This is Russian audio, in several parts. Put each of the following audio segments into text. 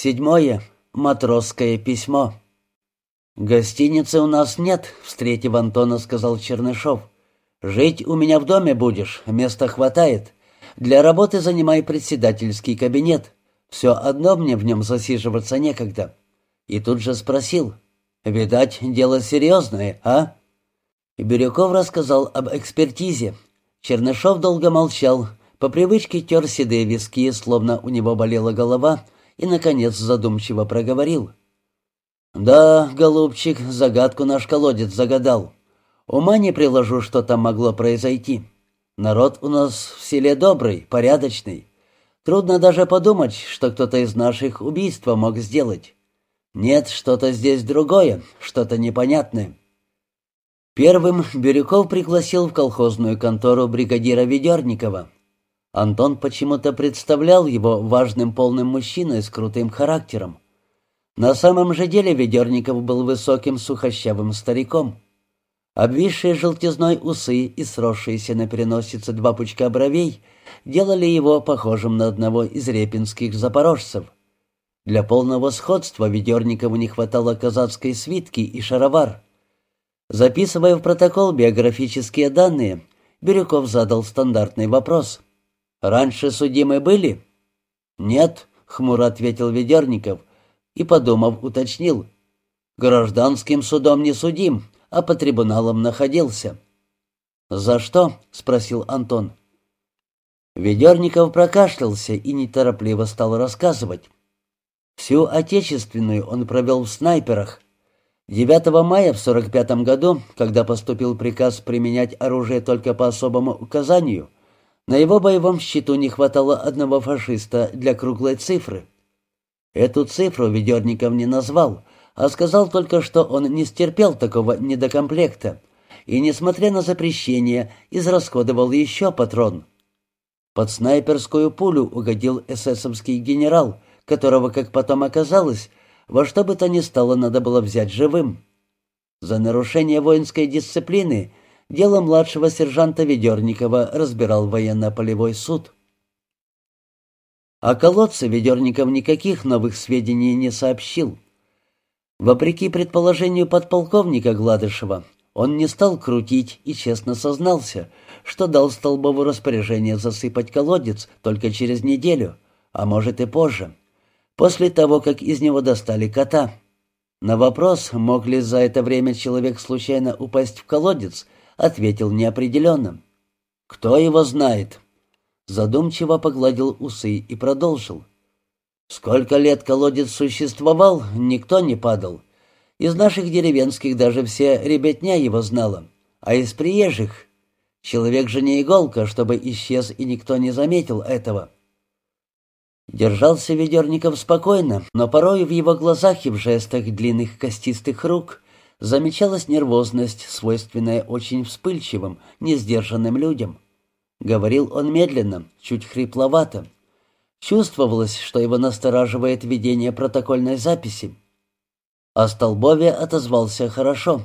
Седьмое. Матросское письмо. «Гостиницы у нас нет», — встретив Антона, сказал Чернышов. «Жить у меня в доме будешь, места хватает. Для работы занимай председательский кабинет. Все одно мне в нем засиживаться некогда». И тут же спросил. «Видать, дело серьезное, а?» И Бирюков рассказал об экспертизе. Чернышов долго молчал, по привычке тер седые виски, словно у него болела голова, и, наконец, задумчиво проговорил. «Да, голубчик, загадку наш колодец загадал. Ума не приложу, что там могло произойти. Народ у нас в селе добрый, порядочный. Трудно даже подумать, что кто-то из наших убийства мог сделать. Нет, что-то здесь другое, что-то непонятное». Первым Бирюков пригласил в колхозную контору бригадира Ведерникова. Антон почему-то представлял его важным полным мужчиной с крутым характером. На самом же деле Ведерников был высоким сухощавым стариком. Обвисшие желтизной усы и сросшиеся на переносице два пучка бровей делали его похожим на одного из репинских запорожцев. Для полного сходства Ведерникову не хватало казацкой свитки и шаровар. Записывая в протокол биографические данные, Бирюков задал стандартный вопрос — Раньше судимы были?» «Нет», — хмуро ответил Ведерников и, подумав, уточнил. «Гражданским судом не судим, а по трибуналам находился». «За что?» — спросил Антон. Ведерников прокашлялся и неторопливо стал рассказывать. Всю отечественную он провел в снайперах. 9 мая в 45 году, когда поступил приказ применять оружие только по особому указанию, на его боевом счету не хватало одного фашиста для круглой цифры. Эту цифру Ведерников не назвал, а сказал только, что он не стерпел такого недокомплекта и, несмотря на запрещение, израсходовал еще патрон. Под снайперскую пулю угодил эсэсовский генерал, которого, как потом оказалось, во что бы то ни стало надо было взять живым. За нарушение воинской дисциплины Дело младшего сержанта Ведерникова разбирал военно-полевой суд. О колодце Ведерников никаких новых сведений не сообщил. Вопреки предположению подполковника Гладышева, он не стал крутить и честно сознался, что дал Столбову распоряжение засыпать колодец только через неделю, а может и позже, после того, как из него достали кота. На вопрос, мог ли за это время человек случайно упасть в колодец, ответил неопределенно. «Кто его знает?» Задумчиво погладил усы и продолжил. «Сколько лет колодец существовал, никто не падал. Из наших деревенских даже все ребятня его знала, а из приезжих Человек же не иголка, чтобы исчез, и никто не заметил этого. Держался Ведерников спокойно, но порой в его глазах и в жестах длинных костистых рук замечалась нервозность, свойственная очень вспыльчивым, несдержанным людям. Говорил он медленно, чуть хрипловато. Чувствовалось, что его настораживает ведение протокольной записи. О Столбове отозвался хорошо.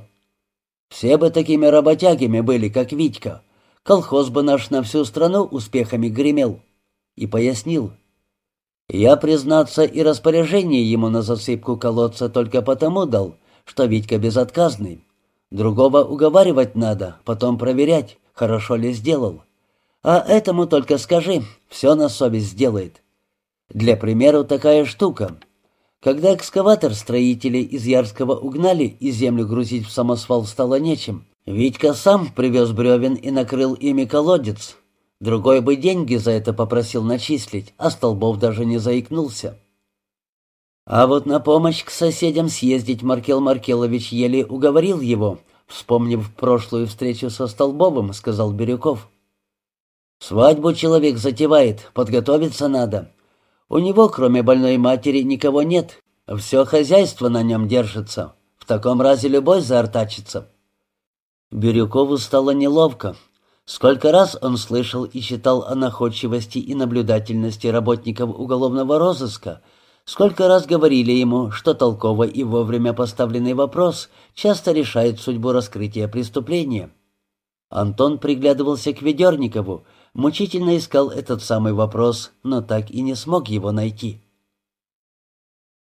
«Все бы такими работягами были, как Витька. Колхоз бы наш на всю страну успехами гремел». И пояснил. «Я, признаться, и распоряжение ему на засыпку колодца только потому дал, что Витька безотказный. Другого уговаривать надо, потом проверять, хорошо ли сделал. А этому только скажи, все на совесть сделает. Для примера такая штука. Когда экскаватор строители из Ярского угнали и землю грузить в самосвал стало нечем, Витька сам привез бревен и накрыл ими колодец. Другой бы деньги за это попросил начислить, а Столбов даже не заикнулся. А вот на помощь к соседям съездить Маркел Маркелович еле уговорил его, вспомнив прошлую встречу со Столбовым, сказал Бирюков. «Свадьбу человек затевает, подготовиться надо. У него, кроме больной матери, никого нет. Все хозяйство на нем держится. В таком разе любой заортачится». Бирюкову стало неловко. Сколько раз он слышал и читал о находчивости и наблюдательности работников уголовного розыска — Сколько раз говорили ему, что толково и вовремя поставленный вопрос часто решает судьбу раскрытия преступления. Антон приглядывался к Ведерникову, мучительно искал этот самый вопрос, но так и не смог его найти.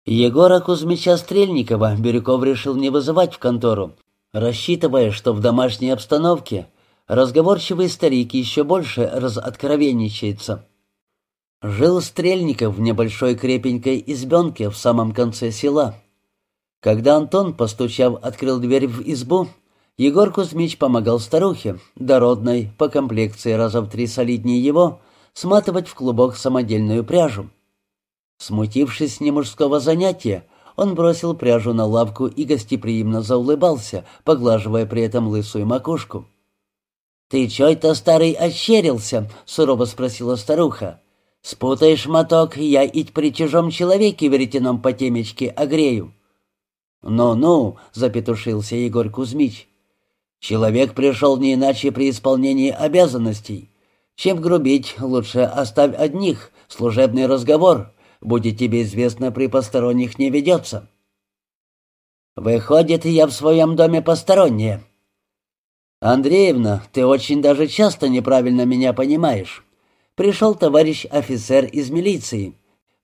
Егора Кузьмича Стрельникова Бирюков решил не вызывать в контору, рассчитывая, что в домашней обстановке разговорчивый старик еще больше разоткровенничается. Жил Стрельников в небольшой крепенькой избенке в самом конце села. Когда Антон, постучав, открыл дверь в избу, Егор Кузьмич помогал старухе, дородной, по комплекции раза в три солиднее его, сматывать в клубок самодельную пряжу. Смутившись не мужского занятия, он бросил пряжу на лавку и гостеприимно заулыбался, поглаживая при этом лысую макушку. «Ты чё это, старый, ощерился?» — сурово спросила старуха. «Спутаешь моток, я ить при чужом человеке веретеном по темечке огрею». «Ну-ну», — запетушился Егор Кузьмич. «Человек пришел не иначе при исполнении обязанностей. Чем грубить, лучше оставь одних, служебный разговор, будет тебе известно, при посторонних не ведется». «Выходит, я в своем доме посторонняя». «Андреевна, ты очень даже часто неправильно меня понимаешь. Пришел товарищ офицер из милиции.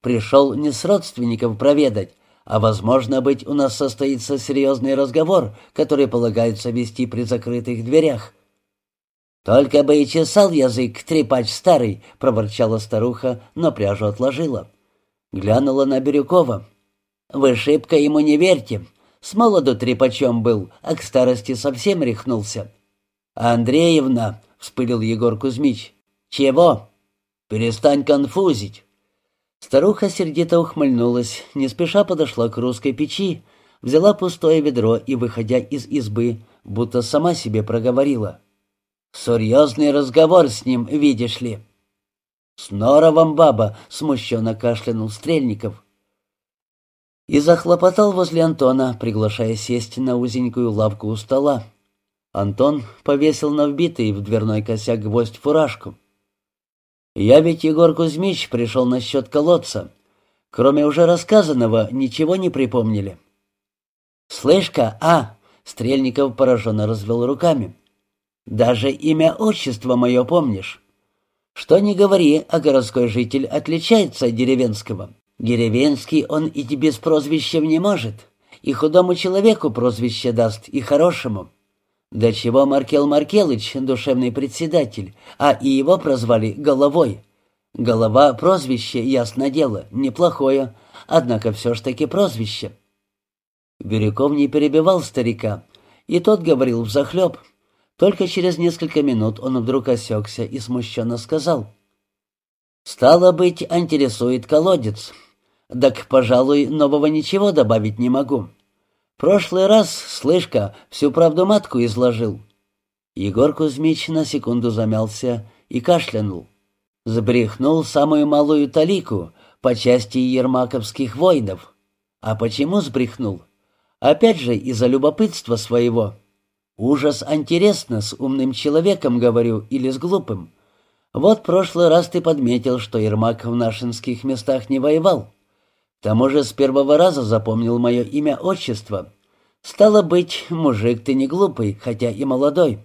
Пришел не с родственников проведать, а, возможно быть, у нас состоится серьезный разговор, который полагается вести при закрытых дверях». «Только бы и чесал язык, трепач старый», — проворчала старуха, но пряжу отложила. Глянула на Бирюкова. «Вы шибко ему не верьте. С молоду трепачом был, а к старости совсем рехнулся». «Андреевна», — вспылил Егор Кузьмич. «Чего?» «Перестань конфузить». Старуха сердито ухмыльнулась, не спеша подошла к русской печи, взяла пустое ведро и, выходя из избы, будто сама себе проговорила. «Серьезный разговор с ним, видишь ли». «С норовом, баба!» — смущенно кашлянул Стрельников. И захлопотал возле Антона, приглашая сесть на узенькую лавку у стола. Антон повесил на вбитый в дверной косяк гвоздь фуражку. «Я ведь, Егор Кузьмич, пришел насчет колодца. Кроме уже рассказанного, ничего не припомнили». «Слышь-ка, а!» — Стрельников пораженно развел руками. «Даже имя отчество мое помнишь?» Что ни говори, а городской житель отличается от деревенского. Деревенский он и без прозвища не может. И худому человеку прозвище даст, и хорошему. До чего Маркел Маркелыч, душевный председатель, а и его прозвали Головой. Голова — прозвище, ясно дело, неплохое, однако все ж таки прозвище. Бирюков не перебивал старика, и тот говорил взахлеб — только через несколько минут он вдруг осекся и смущенно сказал. «Стало быть, интересует колодец. Так, пожалуй, нового ничего добавить не могу. Прошлый раз, слышка, всю правду матку изложил». Егор Кузьмич на секунду замялся и кашлянул. Сбрехнул самую малую талику по части ермаковских воинов. А почему сбрехнул? Опять же, из-за любопытства своего. Ужас интересно, с умным человеком говорю или с глупым. Вот прошлый раз ты подметил, что Ермак в нашинских местах не воевал. Тому же с первого раза запомнил мое имя-отчество. Стало быть, мужик ты не глупый, хотя и молодой.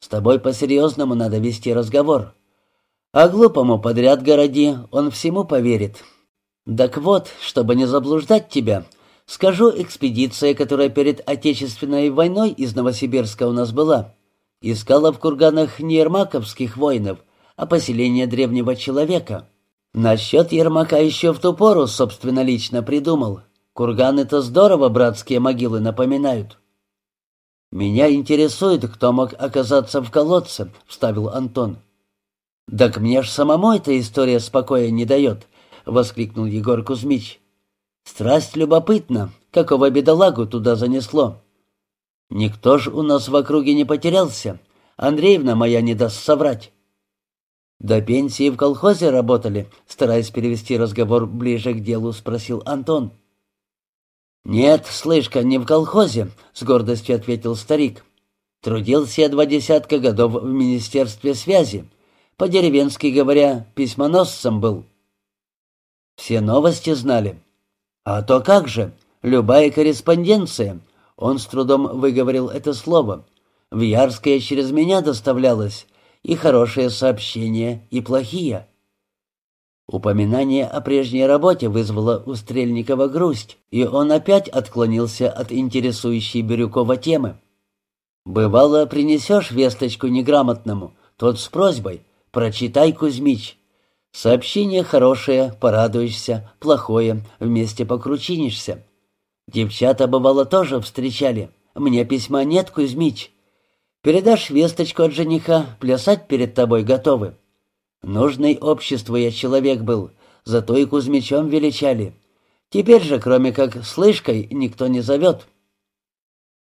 С тобой по-серьезному надо вести разговор. А глупому подряд городи, он всему поверит. Так вот, чтобы не заблуждать тебя, Скажу, экспедиция, которая перед Отечественной войной из Новосибирска у нас была, искала в курганах не ермаковских воинов, а поселение древнего человека. Насчет Ермака еще в ту пору, собственно, лично придумал. Курганы-то здорово братские могилы напоминают. «Меня интересует, кто мог оказаться в колодце», — вставил Антон. «Так мне ж самому эта история спокоя не дает», — воскликнул Егор Кузьмич. Страсть любопытна, какого бедолагу туда занесло. Никто ж у нас в округе не потерялся. Андреевна моя не даст соврать. До пенсии в колхозе работали, стараясь перевести разговор ближе к делу, спросил Антон. «Нет, слышка, не в колхозе», — с гордостью ответил старик. «Трудился я два десятка годов в Министерстве связи. По-деревенски говоря, письмоносцем был». Все новости знали. «А то как же? Любая корреспонденция». Он с трудом выговорил это слово. «В Ярское через меня доставлялось. И хорошие сообщения, и плохие». Упоминание о прежней работе вызвало у Стрельникова грусть, и он опять отклонился от интересующей Бирюкова темы. «Бывало, принесешь весточку неграмотному, тот с просьбой «Прочитай, Кузьмич». Сообщение хорошее, порадуешься, плохое, вместе покручинишься. Девчата, бывало, тоже встречали. Мне письма нет, Кузьмич. Передашь весточку от жениха, плясать перед тобой готовы. Нужный обществу я человек был, зато и Кузьмичом величали. Теперь же, кроме как слышкой, никто не зовет.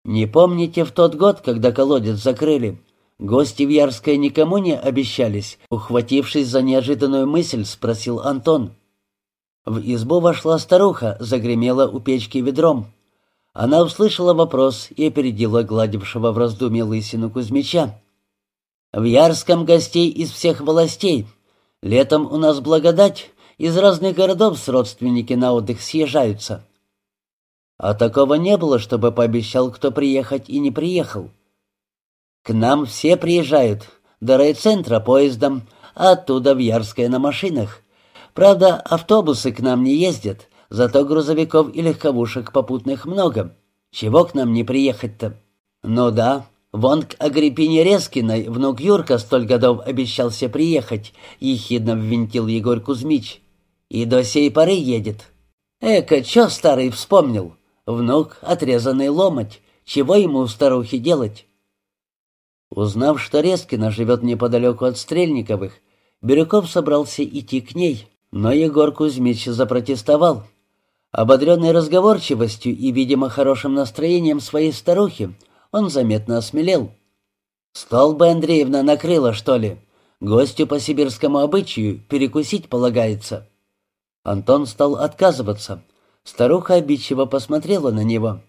Не помните в тот год, когда колодец закрыли? Гости в Ярское никому не обещались, ухватившись за неожиданную мысль, спросил Антон. В избу вошла старуха, загремела у печки ведром. Она услышала вопрос и опередила гладившего в раздумье лысину Кузьмича. В Ярском гостей из всех властей. Летом у нас благодать, из разных городов с родственники на отдых съезжаются. А такого не было, чтобы пообещал кто приехать и не приехал. К нам все приезжают, до райцентра поездом, а оттуда в Ярское на машинах. Правда, автобусы к нам не ездят, зато грузовиков и легковушек попутных много. Чего к нам не приехать-то? Ну да, Вон к Агриппине Резкиной внук Юрка столь годов обещался приехать, ехидно ввинтил Егор Кузьмич. И до сей поры едет. Эка, чё старый вспомнил? Внук, отрезанный ломоть. Чего ему у старухи делать? Узнав, что Резкина живет неподалеку от Стрельниковых, Бирюков собрался идти к ней, но Егор Кузьмич запротестовал. Ободренный разговорчивостью и, видимо, хорошим настроением своей старухи, он заметно осмелел. «Стол бы Андреевна накрыла, что ли? Гостю по сибирскому обычаю перекусить полагается». Антон стал отказываться. Старуха обидчиво посмотрела на него.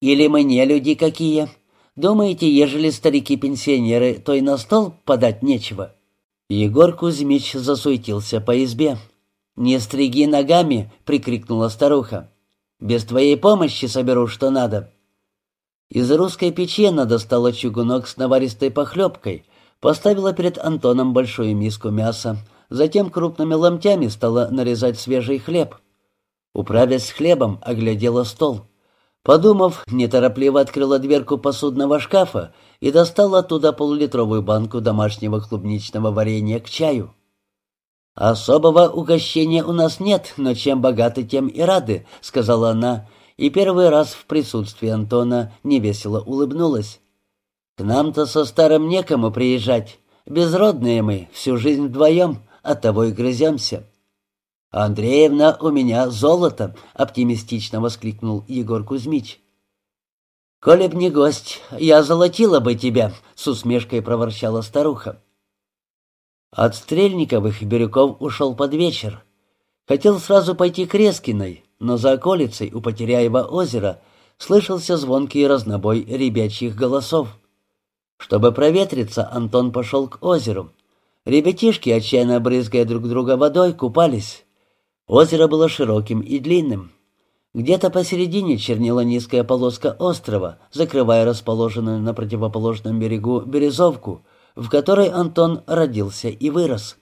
«Или мы не люди какие? Думаете, ежели старики-пенсионеры, то и на стол подать нечего?» Егор Кузьмич засуетился по избе. «Не стриги ногами!» — прикрикнула старуха. «Без твоей помощи соберу, что надо. Из русской печи она достала чугунок с наваристой похлебкой, поставила перед Антоном большую миску мяса, затем крупными ломтями стала нарезать свежий хлеб. Управясь с хлебом, оглядела стол. Подумав, неторопливо открыла дверку посудного шкафа и достала оттуда полулитровую банку домашнего клубничного варенья к чаю. «Особого угощения у нас нет, но чем богаты, тем и рады», — сказала она, — и первый раз в присутствии Антона невесело улыбнулась. «К нам-то со старым некому приезжать. Безродные мы, всю жизнь вдвоем, оттого и грыземся». «Андреевна, у меня золото!» — оптимистично воскликнул Егор Кузьмич. «Коли б не гость, я золотила бы тебя!» — с усмешкой проворчала старуха. От Стрельниковых Бирюков ушел под вечер. Хотел сразу пойти к Резкиной, но за околицей у Потеряева озера слышался звонкий разнобой ребячьих голосов. Чтобы проветриться, Антон пошел к озеру. Ребятишки, отчаянно брызгая друг друга водой, купались. Озеро было широким и длинным. Где-то посередине чернела низкая полоска острова, закрывая расположенную на противоположном берегу березовку, в которой Антон родился и вырос.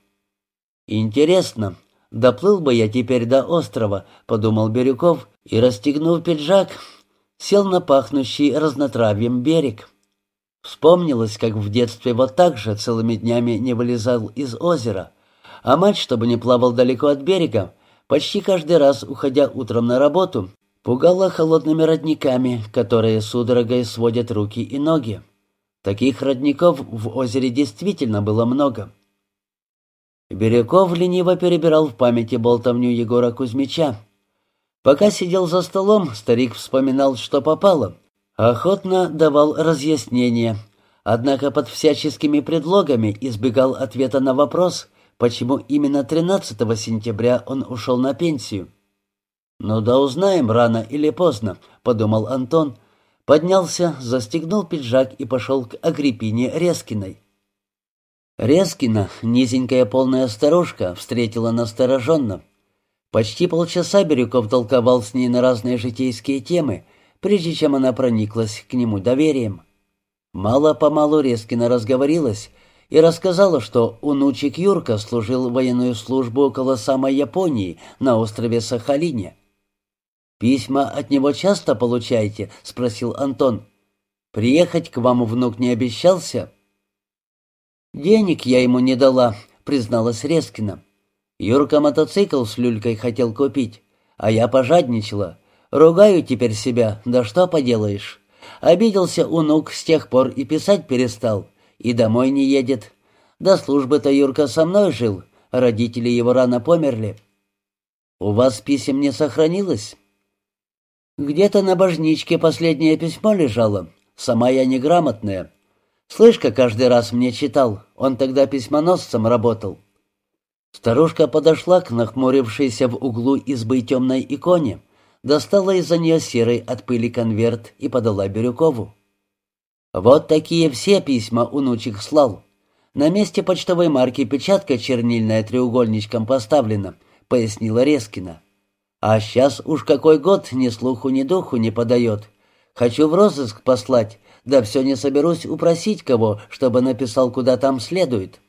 Интересно, «Доплыл бы я теперь до острова», — подумал Бирюков, и, расстегнув пиджак, сел на пахнущий разнотравьем берег. Вспомнилось, как в детстве вот так же целыми днями не вылезал из озера, а мать, чтобы не плавал далеко от берега, почти каждый раз, уходя утром на работу, пугала холодными родниками, которые судорогой сводят руки и ноги. Таких родников в озере действительно было много. Бирюков лениво перебирал в памяти болтовню Егора Кузьмича. Пока сидел за столом, старик вспоминал, что попало. Охотно давал разъяснения, однако под всяческими предлогами избегал ответа на вопрос, почему именно 13 сентября он ушел на пенсию. «Ну да узнаем рано или поздно», — подумал Антон, поднялся, застегнул пиджак и пошел к Агриппине Резкиной. Резкина, низенькая полная старушка, встретила настороженно. Почти полчаса Бирюков толковал с ней на разные житейские темы, прежде чем она прониклась к нему доверием. Мало-помалу Резкина разговорилась и рассказала, что унучик Юрка служил военную службу около самой Японии на острове Сахалине. «Письма от него часто получаете?» — спросил Антон. «Приехать к вам внук не обещался?» «Денег я ему не дала», — призналась Резкина. «Юрка мотоцикл с люлькой хотел купить, а я пожадничала. Ругаю теперь себя, да что поделаешь. Обиделся унук с тех пор и писать перестал, и домой не едет. До службы-то Юрка со мной жил, родители его рано померли. У вас писем не сохранилось? Где-то на божничке последнее письмо лежало. Сама я неграмотная. Слышка каждый раз мне читал, он тогда письмоносцем работал. Старушка подошла к нахмурившейся в углу избы темной иконе достала из-за нее серый от пыли конверт и подала Бирюкову. «Вот такие все письма унучих слал. На месте почтовой марки печатка чернильная треугольничком поставлена», — пояснила Резкина. «А сейчас уж какой год ни слуху, ни духу не подает. Хочу в розыск послать, да все не соберусь упросить кого, чтобы написал, куда там следует».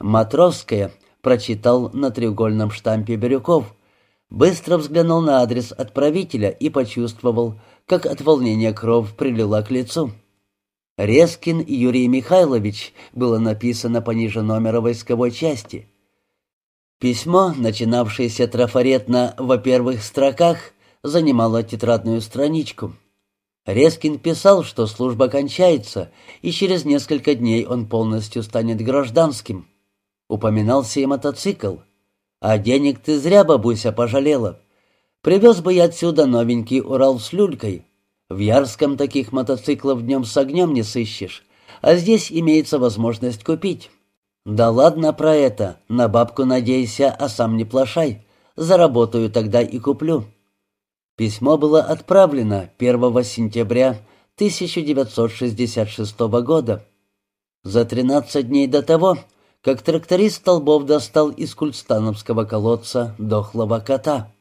«Матровская», — прочитал на треугольном штампе Бирюков, Быстро взглянул на адрес отправителя и почувствовал, как от волнения кровь прилила к лицу. «Резкин Юрий Михайлович» было написано пониже номера войсковой части. Письмо, начинавшееся трафаретно во первых строках, занимало тетрадную страничку. Резкин писал, что служба кончается, и через несколько дней он полностью станет гражданским. Упоминался и мотоцикл. А денег ты зря, бабуся, пожалела. Привез бы я отсюда новенький Урал с люлькой. В Ярском таких мотоциклов днем с огнем не сыщешь, а здесь имеется возможность купить. Да ладно про это, на бабку надейся, а сам не плашай. Заработаю тогда и куплю. Письмо было отправлено 1 сентября 1966 года. За 13 дней до того как тракторист Столбов достал из кульстановского колодца дохлого кота.